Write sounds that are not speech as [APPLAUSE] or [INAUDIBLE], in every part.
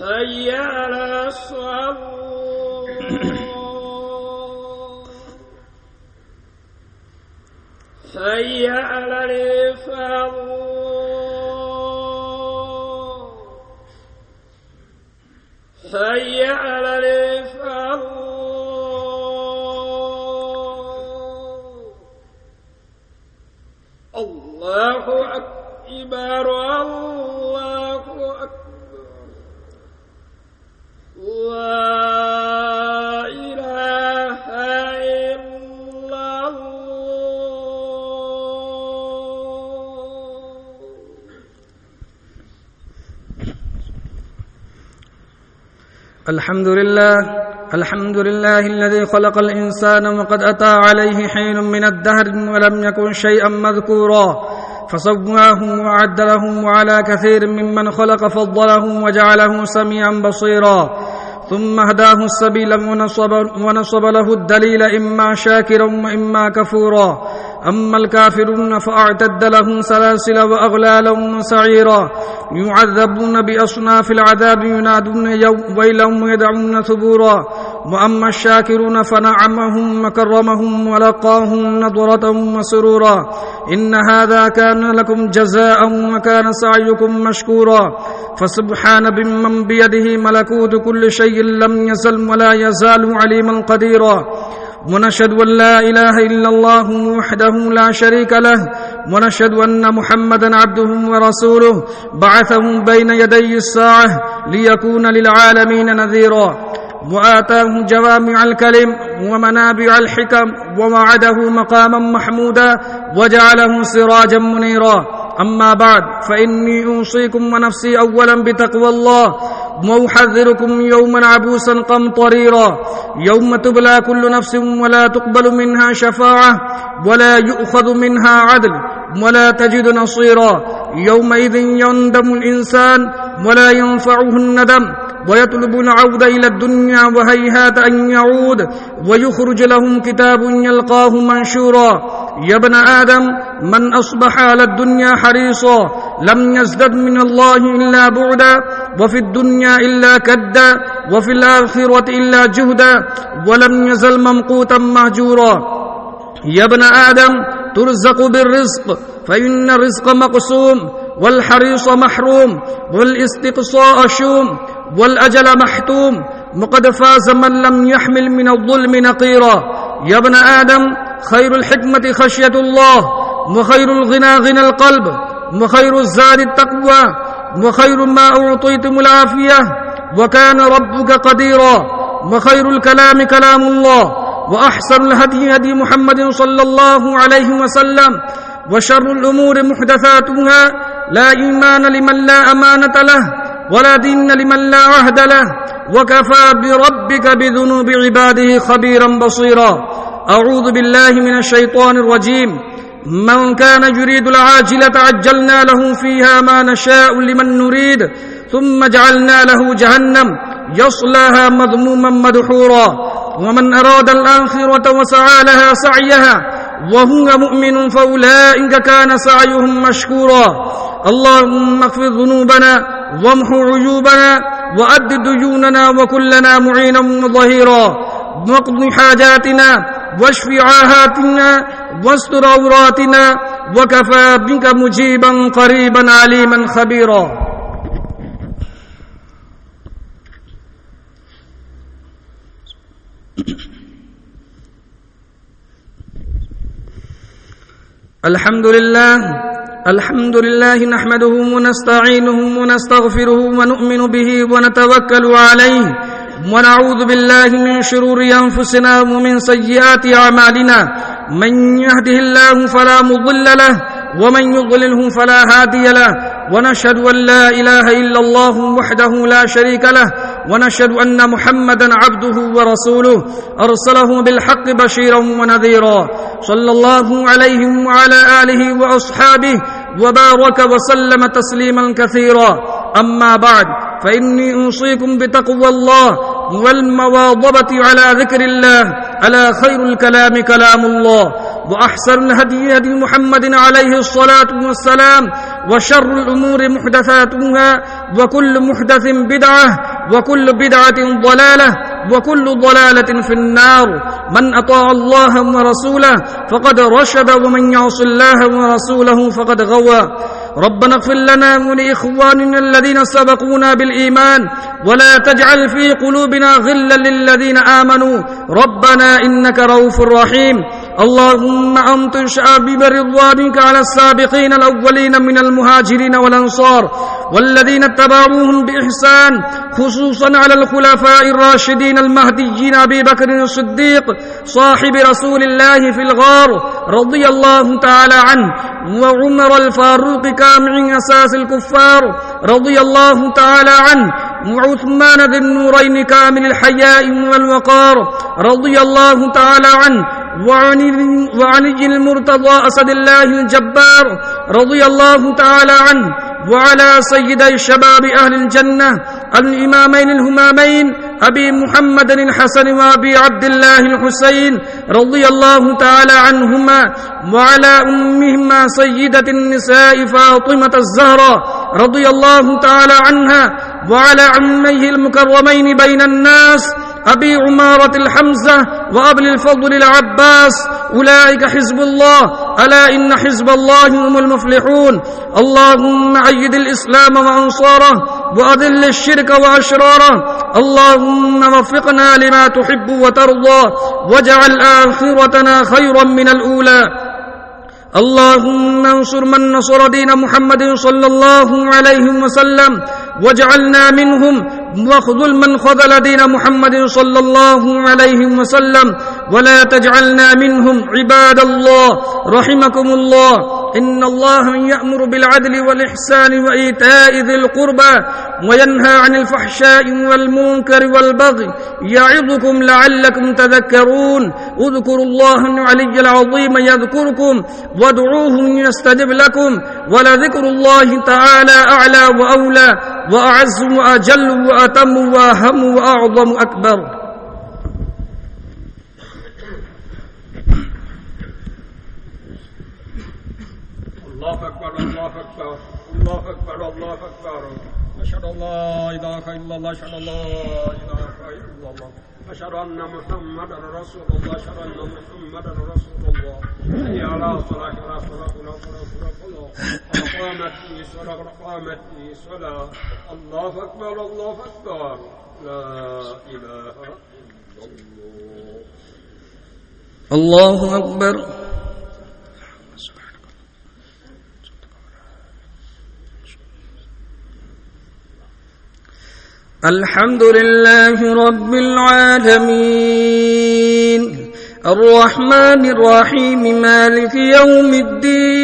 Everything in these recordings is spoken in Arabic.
حي على الصلاة حي على الفلاح حي على الفلاح الله أكبر. الحمد لله الحمد لله الذي خلق الإنسان وقد أتى عليه حين من الدهر ولم يكن شيئا مذكورا فسواهم وعدلهم وعلى كثير ممن خلق فضلهم وجعله سميعا بصيرا ثم هداه السبيل ونصب, ونصب له الدليل إما شاكرا وإما كفورا أما الكافرون فأعتد لهم سلاسل وأغلالا وسعيرا يعذبون بأصناف العذاب ينادون ويلهم ويدعون ثبورا. وأما الشاكرون فنعمهم وكرمهم ولقاهم نضرة وسرورا. إن هذا كان لكم جزاء وكان سعيكم مشكورا. فسبحان بمن بيده ملكوت كل شيء لم يزل ولا يزال عليما قديرا. ونشهد أن لا إله إلا الله وحده لا شريك له ونشهد أن محمدا عبده ورسوله بعثه بين يدي الساعة ليكون للعالمين نذيرا. وآتاه جوامع الكلم ومنابع الحكم ووعده مقاما محمودا وجعله سراجا منيرا. أما بعد فإني أوصيكم ونفسي اولا بتقوى الله واحذركم يوما عبوسا قمطريرا يوم تبلى كل نفس ولا تقبل منها شفاعة ولا يؤخذ منها عدل ولا تجد نصيرا. يومئذ يندم الإنسان ولا ينفعه الندم ويطلب العود إلى الدنيا وهيهات أن يعود ويخرج لهم كتاب يلقاه منشورا. يا ابن آدم من أصبح على الدنيا حريصا لم يزدد من الله إلا بعدا وفي الدنيا إلا كدا وفي الآخرة إلا جهدا ولم يزل ممقوتا مهجورا. يا ابن آدم ترزق بالرزق فإن الرزق مقسوم والحريص محروم والاستقصاء شوم والأجل محتوم. وقد فاز من لم يحمل من الظلم نقيرا. يا ابن آدم خير الحكمة خشية الله وخير الغنى غنى القلب وخير الزاد التقوى وخير ما أعطيتم العافية. وكان ربك قديرا وخير الكلام كلام الله وأحسن الهدي هدي محمد صلى الله عليه وسلم وشر الأمور محدثاتها. لا إيمان لمن لا أمانة له ولا دين لمن لا عهد له. وكفى بربك بذنوب عباده خبيرا بصيرا. أعوذ بالله من الشيطان الرجيم. من كان يريد العاجلة عجلنا له فيها ما نشاء لمن نريد ثم جعلنا له جهنم يصلاها مذموما مدحورا. ومن أراد الآخرة وسعى لها سعيها وهو مؤمن فأولئك كان سعيهم مشكورا. اللهم اغفر ذنوبنا وامح عيوبنا وأد ديوننا وكلنا معينا وظهيرا واقض حاجاتنا واشف عاهاتنا واستر عوراتنا وكفى بك مجيبا قريبا عليما خبيرا Thank you. [COUGHS] الحمد لله الحمد لله نحمده ونستعينه ونستغفره ونؤمن به ونتوكل عليه. ونعوذ بالله من شرور أنفسنا ومن سيئات أعمالنا. من يهده الله فلا مضل له ومن يضلله فلا هادي له. ونشهد أن لا إله إلا الله وحده لا شريك له ونشهد أن محمدا عبده ورسوله. أرسله بالحق بشيرا ونذيرا. صلى الله عليه وعلى آله وأصحابه وبارك وسلم تسليما كثيرا. أما بعد فإني أوصيكم بتقوى الله والمواظبة على ذكر الله الا خير الكلام كلام الله. وأحسن الهدي هدي محمد عليه الصلاة والسلام وشر الأمور محدثاتها وكل محدث بدعة وكل بدعة ضلالة وكل ضلالة في النار. من أطاع الله ورسوله فقد رشد ومن يعص الله ورسوله فقد غوى. ربنا اغفر لنا ولإخواننا الذين سبقونا بالإيمان ولا تجعل في قلوبنا غلا للذين آمنوا. ربنا إنك رؤوف رحيم. اللهم امطر شعبيب رضوانك على السابقين الأولين من المهاجرين والأنصار والذين اتبعوهم بإحسان خصوصا على الخلفاء الراشدين المهديين أبي بكر الصديق صاحب رسول الله في الغار رضي الله تعالى عنه وعمر الفاروق كامع أساس الكفار رضي الله تعالى عنه وعثمان ذي النورين كامل الحياء والوقار رضي الله تعالى عنه وعلي المرتضى أسد الله الجبار رضي الله تعالى عنه وعلى سيدي شباب أهل الجنة الإمامين الهمامين أبي محمد الحسن وأبي عبد الله الحسين رضي الله تعالى عنهما وعلى أمهما سيدة النساء فاطمة الزهراء رضي الله تعالى عنها وعلى عميه المكرمين بين الناس أبي عمارة الحمزة وأبي الفضل العباس. أولئك حزب الله. ألا إن حزب الله هم المفلحون. اللهم أيد الإسلام وأنصاره وأذل الشرك وأشراره. اللهم وفقنا لما تحب وترضى واجعل آخرتنا خيرا من الأولى. اللهم انصر من نصر دين محمد صلى الله عليه وسلم. واجعلنا منهم واخذل من خذل دين محمد صلى الله عليه وسلم ولا تجعلنا منهم عباد الله. رحمكم الله. إن الله يأمر بالعدل والإحسان وإيتاء ذي القربى وينهى عن الفحشاء والمنكر والبغي يعظكم لعلكم تذكرون. اذكروا الله العلي العظيم يذكركم وادعوه يستجب لكم ولذكر الله تعالى أعلى وأولى وأعز وأجل وأتم وأهم وأعظم أكبر. الله أكبر الله أكبر الله أكبر الله أكبر. أشهد أن لا إله إلا الله أشهد أن لا إله إلا الله. أشهد أن محمدا رسول الله أشهد أن محمدا رسول الله. قامت في صلاة قامت في صلاة. الله أكبر الله أكبر. لا إله إلا الله. الله أكبر. الحمد لله رب العالمين. الرحمن الرحيم مالك يوم الدين.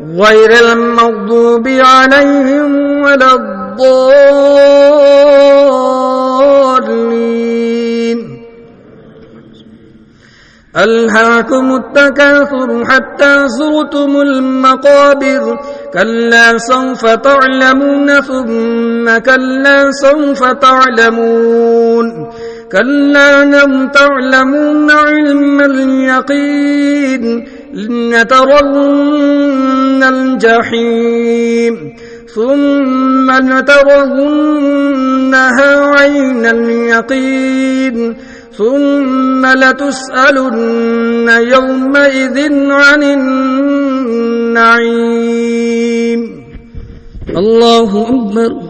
غير المغضوب عليهم ولا الضالين. ألهاكم التكاثر حتى زرتم المقابر. كلا سوف تعلمون ثم كلا سوف تعلمون. كلا لم تعلمون علم اليقين. لنترون الجحيم ثم لترونها عين اليقين ثم لتسألن يومئذ عن النعيم. الله أكبر.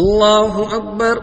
الله أكبر.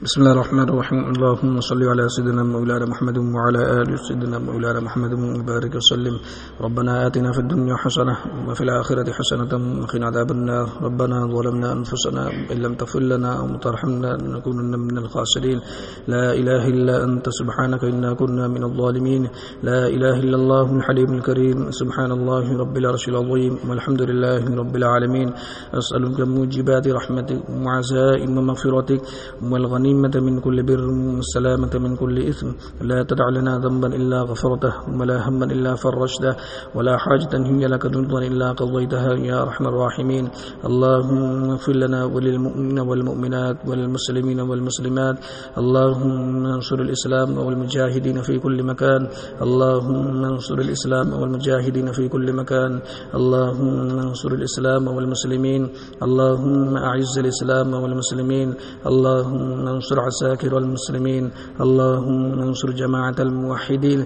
بسم الله الرحمن الرحيم اللهم صل على سيدنا مولانا محمد وعلى آل سيدنا مولانا محمد وبارك وسلم ربنا آتنا في الدنيا حسنة وفي الآخرة حسنة وقنا عذاب النار ربنا ظلمنا أنفسنا إن لم تغفر لنا أو ترحمنا لنكونن من الخاسرين لا إله إلا أنت سبحانك إنا كنا من الظالمين لا إله إلا الله الحليم الكريم سبحان الله رب العرش العظيم والحمد لله رب العالمين أسألك موجبات رحمتك وعزائم مغفرتك والغنيمة من كل بر والسلامة من كل إثم. لا تدع لنا ذنبا إلا غفرته ولا هما إلا فرجته ولا حاجة هي لك ذنبا إلا قضيتها يا أرحم الراحمين. اللهم اغفر لنا وللمؤمنين والمؤمنات والمسلمين والمسلمات. اللهم انصر الإسلام والمجاهدين في كل مكان. اللهم انصر الإسلام والمجاهدين في كل مكان. اللهم انصر الإسلام والمسلمين. اللهم أعز الإسلام والمسلمين. اللهم انصر عساكر المسلمين. اللهم انصر جماعة الموحدين.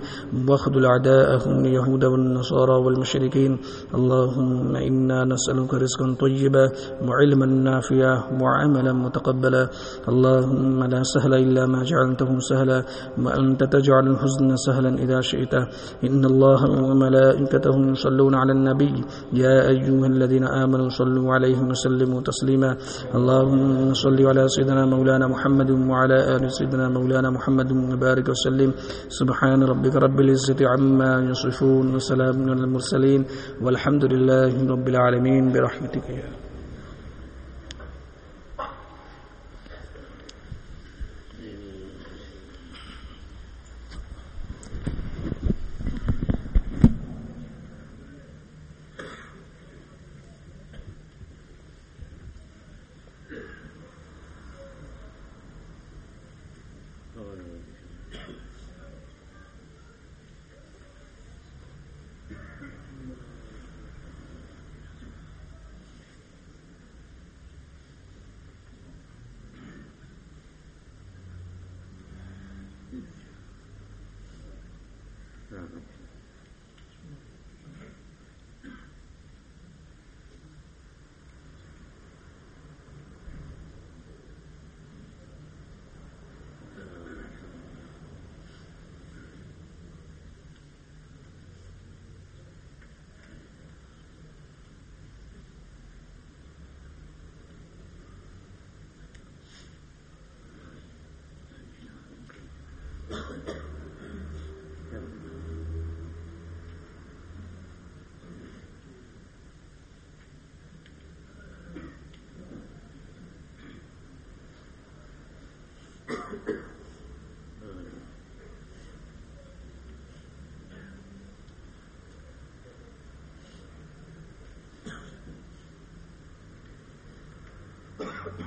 واخذل أعداءهم اليهود والنصارى والمشركين. اللهم إنا نسألك رزقا طيبا وعلما نافعا وعملا متقبلا. اللهم لا سهل إلا ما جعلته سهلا وأنت تجعل الحزن سهلا إذا شئت. إن الله وملائكته يصلون على النبي. يا أيها الذين آمنوا صلوا عليه وسلموا تسليما. اللهم صل على سيدنا مولانا محمد وعلى آل سيدنا مولانا محمد وبارك وسلم. سبحان ربك رب العزة عما يصفون وسلام على المرسلين. والحمد لله رب العالمين برحمتك يا Mm-hmm. 何?